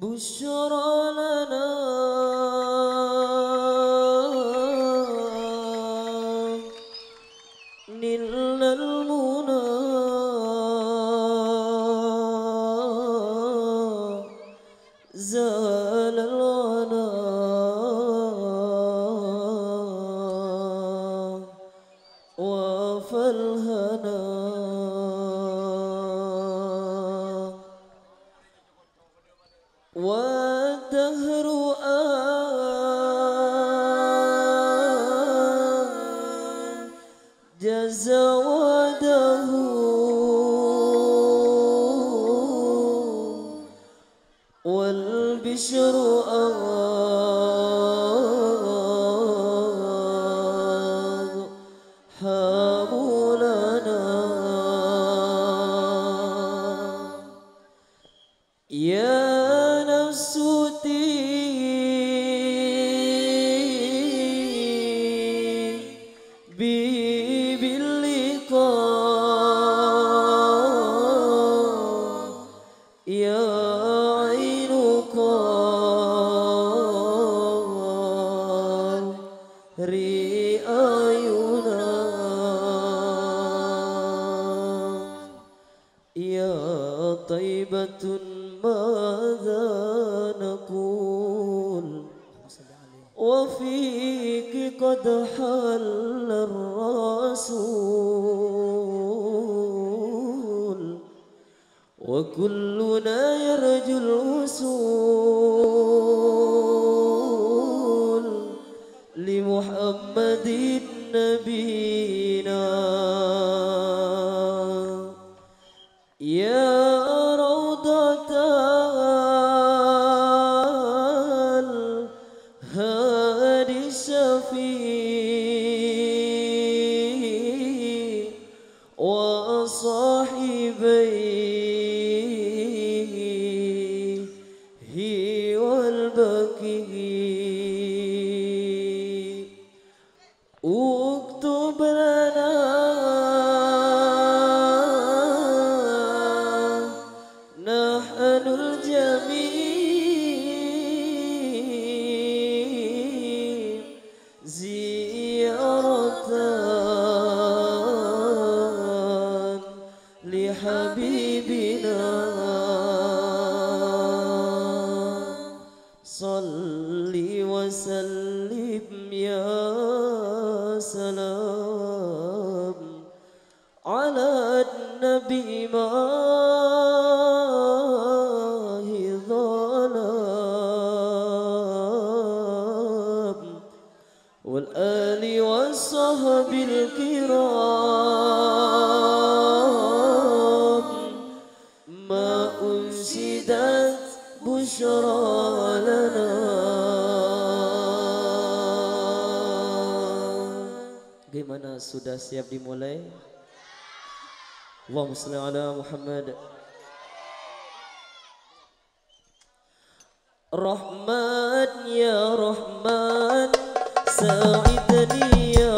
بشرى لنا. نلنا المنى. زال والبشر أضحى لنا يا نفس بي طيبة ماذا نقول؟ وفيك قد حل الرسول وكلنا يرجو الوصول. لمحمد الجميع لحبيبنا صل وسلم يا سلام على النبي ماه Gimana sudah siap dimulai? Allahumma salli ala Muhammad Rahman ya Rahman Sa'idni ya